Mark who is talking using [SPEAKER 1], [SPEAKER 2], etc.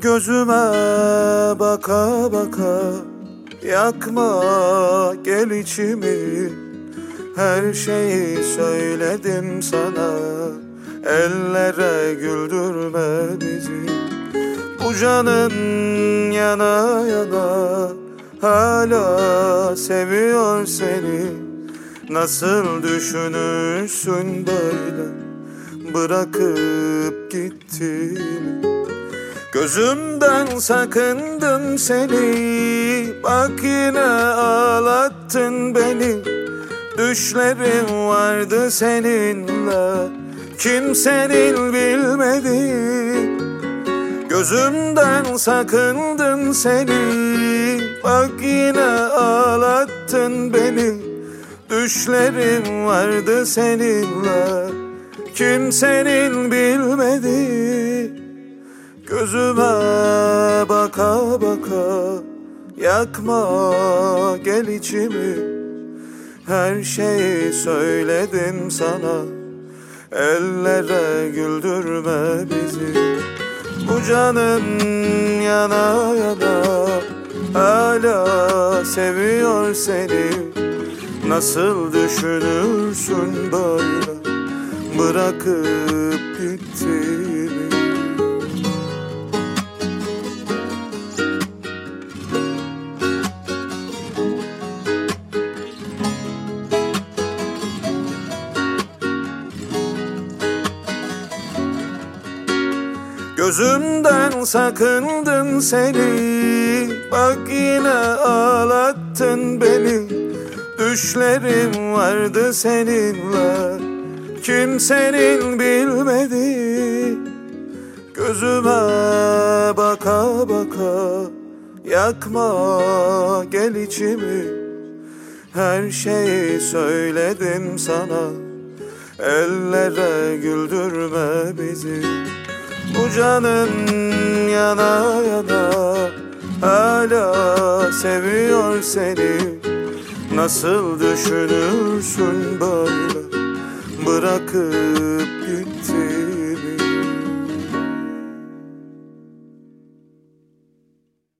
[SPEAKER 1] Gözüme baka baka Yakma gel içimi. Her şeyi söyledim sana Ellere güldürme bizi. Bu canın yana yana Hala seviyor seni. Nasıl düşünürsün böyle Bırakıp gittiğimi Gözümden sakındım seni. Bak yine ağlattın beni. Düşlerim vardı seninle. Kimsenin bilmedi. Gözümden sakındım seni. Bak yine ağlattın beni. Düşlerim vardı seninle. Kimsenin bilmedi Gözüme baka baka Yakma gel içimi. Her şeyi söyledim sana Ellere güldürme bizi. Bu canın yana yana Hala seviyor seni. Nasıl düşünürsün böyle Bırakıp gittiğimi Gözümden sakındın seni. Bak yine ağlattın beni. Düşlerim vardı seninle. Kimsenin bilmedi. Gözüme baka baka Yakma gel içimi. Her şeyi söyledim sana. Ellere güldürme bizi Bu canın yana yana Hala seviyor seni. Nasıl düşünürsün böyle Bırakıp gitti